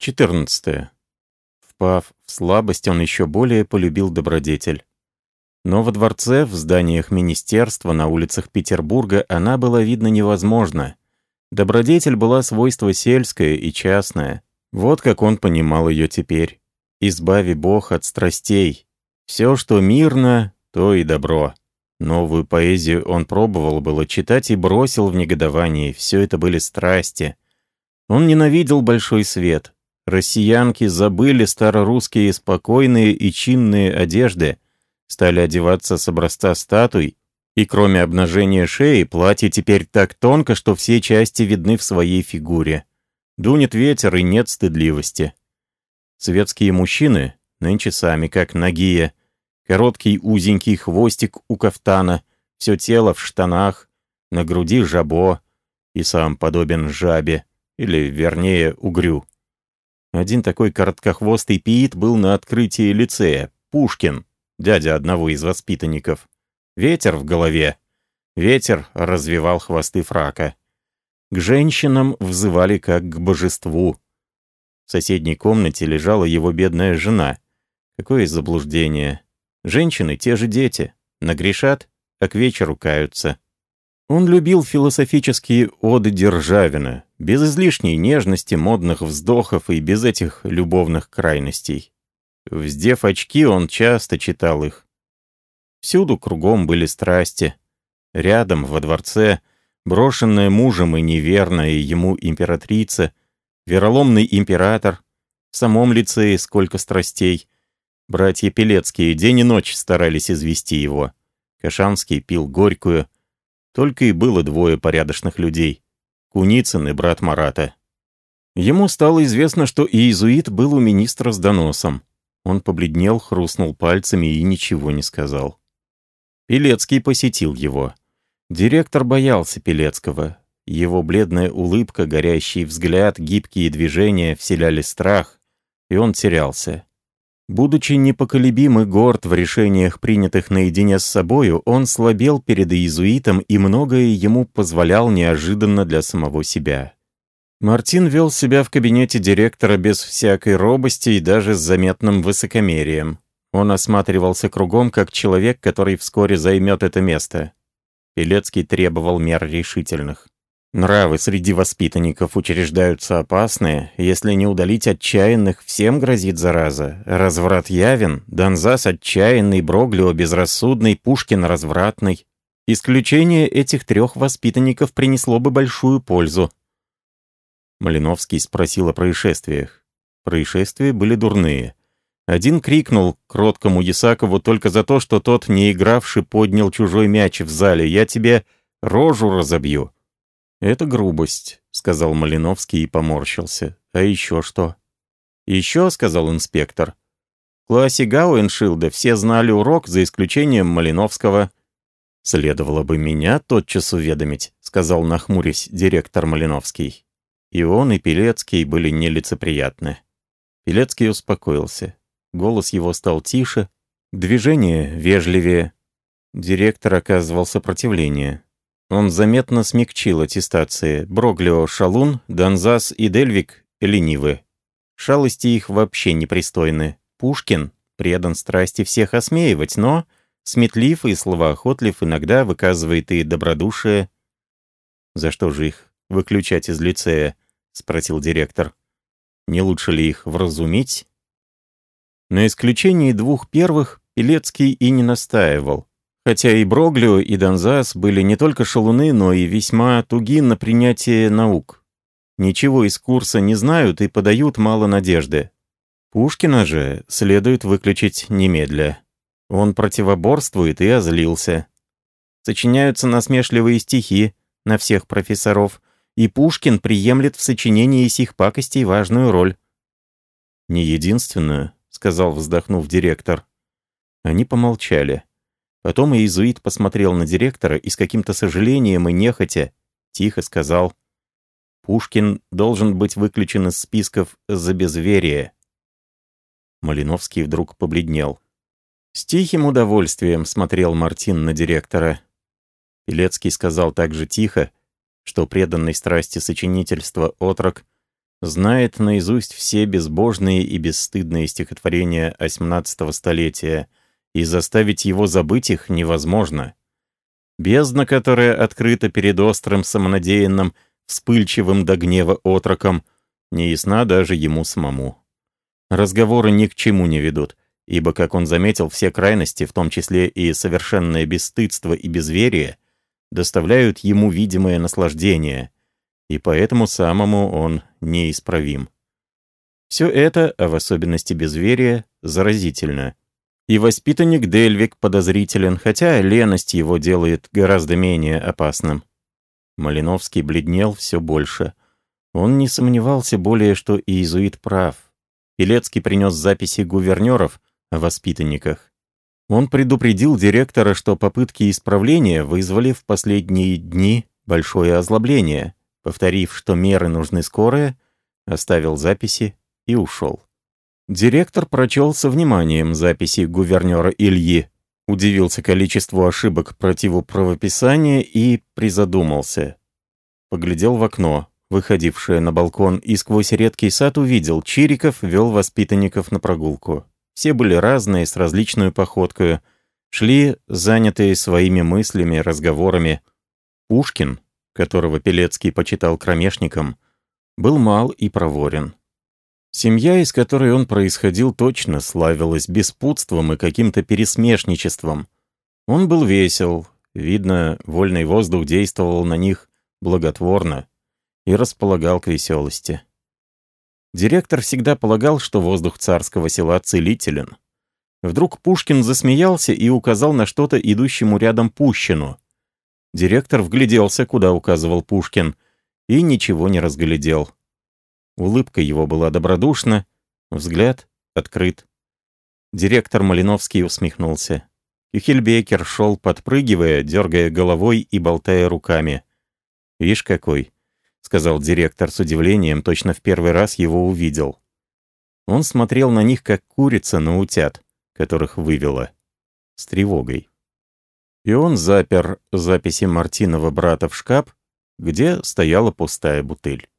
14. Впав в слабость, он еще более полюбил добродетель. Но во дворце, в зданиях министерства, на улицах Петербурга она была видна невозможно. Добродетель была свойство сельское и частное. Вот как он понимал ее теперь. «Избави Бог от страстей. Все, что мирно, то и добро». Новую поэзию он пробовал было читать и бросил в негодовании. Все это были страсти. Он ненавидел большой свет, Россиянки забыли старорусские спокойные и чинные одежды, стали одеваться с образца статуй, и кроме обнажения шеи, платье теперь так тонко, что все части видны в своей фигуре. Дунет ветер, и нет стыдливости. Светские мужчины, нынче сами, как нагие, короткий узенький хвостик у кафтана, все тело в штанах, на груди жабо, и сам подобен жабе, или, вернее, угрю. Один такой короткохвостый пиит был на открытии лицея. Пушкин, дядя одного из воспитанников. Ветер в голове. Ветер развивал хвосты фрака. К женщинам взывали как к божеству. В соседней комнате лежала его бедная жена. Какое заблуждение. Женщины — те же дети. Нагрешат, а к вечеру каются. Он любил философические оды Державина, без излишней нежности, модных вздохов и без этих любовных крайностей. Вздев очки, он часто читал их. Всюду кругом были страсти. Рядом, во дворце, брошенная мужем и неверная ему императрица, вероломный император, в самом лицее сколько страстей. Братья Пелецкие день и ночь старались извести его. Кашанский пил горькую, только и было двое порядочных людей. Куницын и брат Марата. Ему стало известно, что иезуит был у министра с доносом. Он побледнел, хрустнул пальцами и ничего не сказал. Пелецкий посетил его. Директор боялся Пелецкого. Его бледная улыбка, горящий взгляд, гибкие движения вселяли страх, и он терялся. Будучи непоколебим и горд в решениях, принятых наедине с собою, он слабел перед иезуитом и многое ему позволял неожиданно для самого себя. Мартин вел себя в кабинете директора без всякой робости и даже с заметным высокомерием. Он осматривался кругом, как человек, который вскоре займет это место. Пелецкий требовал мер решительных. Нравы среди воспитанников учреждаются опасные. Если не удалить отчаянных, всем грозит зараза. Разврат явен, Донзас отчаянный, Броглио безрассудный, Пушкин развратный. Исключение этих трех воспитанников принесло бы большую пользу. Малиновский спросил о происшествиях. Происшествия были дурные. Один крикнул кроткому Ясакову только за то, что тот, не игравший, поднял чужой мяч в зале. «Я тебе рожу разобью». «Это грубость», — сказал Малиновский и поморщился. «А еще что?» «Еще», — сказал инспектор. «В классе Гауэншилда все знали урок, за исключением Малиновского». «Следовало бы меня тотчас уведомить», — сказал нахмурясь директор Малиновский. И он, и Пелецкий были нелицеприятны. Пелецкий успокоился. Голос его стал тише, движение вежливее. Директор оказывал сопротивление. Он заметно смягчил аттестации. Броглио — шалун, Донзас и Дельвик — ленивы. Шалости их вообще непристойны. Пушкин предан страсти всех осмеивать, но сметлив и словоохотлив иногда выказывает и добродушие. «За что же их выключать из лицея?» — спросил директор. «Не лучше ли их вразумить?» На исключении двух первых Пелецкий и не настаивал. Хотя и Броглио, и Донзас были не только шалуны, но и весьма туги на принятие наук. Ничего из курса не знают и подают мало надежды. Пушкина же следует выключить немедля. Он противоборствует и озлился. Сочиняются насмешливые стихи на всех профессоров, и Пушкин приемлет в сочинении сих пакостей важную роль. «Не единственную», — сказал, вздохнув директор. Они помолчали. Потом иезуит посмотрел на директора и с каким-то сожалением и нехотя тихо сказал «Пушкин должен быть выключен из списков за безверие». Малиновский вдруг побледнел. С тихим удовольствием смотрел Мартин на директора. Пелецкий сказал так же тихо, что преданный страсти сочинительства отрок знает наизусть все безбожные и бесстыдные стихотворения XVIII столетия, и заставить его забыть их невозможно. Бездна, которая открыта перед острым, самонадеянным, вспыльчивым до гнева отроком, не ясна даже ему самому. Разговоры ни к чему не ведут, ибо, как он заметил, все крайности, в том числе и совершенное бесстыдство и безверие, доставляют ему видимое наслаждение, и поэтому самому он неисправим. Все это, а в особенности безверие, заразительно. И воспитанник Дельвик подозрителен, хотя леность его делает гораздо менее опасным. Малиновский бледнел все больше. Он не сомневался более, что иезуит прав. Пелецкий принес записи гувернеров о воспитанниках. Он предупредил директора, что попытки исправления вызвали в последние дни большое озлобление. Повторив, что меры нужны скорые, оставил записи и ушел. Директор прочел со вниманием записи гувернера Ильи, удивился количеству ошибок противоправописания и призадумался. Поглядел в окно, выходившее на балкон, и сквозь редкий сад увидел, Чириков вел воспитанников на прогулку. Все были разные, с различной походкой, шли, занятые своими мыслями, разговорами. Пушкин, которого Пелецкий почитал кромешником, был мал и проворен. Семья, из которой он происходил, точно славилась беспутством и каким-то пересмешничеством. Он был весел, видно, вольный воздух действовал на них благотворно и располагал к веселости. Директор всегда полагал, что воздух царского села целителен. Вдруг Пушкин засмеялся и указал на что-то идущему рядом Пущину. Директор вгляделся, куда указывал Пушкин, и ничего не разглядел. Улыбка его была добродушна, взгляд открыт. Директор Малиновский усмехнулся. Кюхельбекер шел, подпрыгивая, дергая головой и болтая руками. «Вишь какой!» — сказал директор с удивлением, точно в первый раз его увидел. Он смотрел на них, как курица на утят, которых вывела. С тревогой. И он запер записи Мартинова брата в шкаф, где стояла пустая бутыль.